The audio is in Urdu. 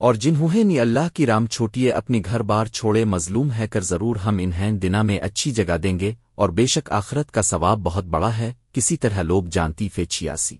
اور جنہوں نے اللہ کی رام چھوٹیے اپنی گھر بار چھوڑے مظلوم ہے کر ضرور ہم انہیں دنا میں اچھی جگہ دیں گے اور بے شک آخرت کا ثواب بہت بڑا ہے، کسی طرح لوگ جانتی فیچیاسی